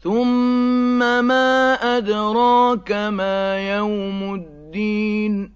ثُمَّ مَا أَدْرَاكَ مَا يَوْمُ الدِّينِ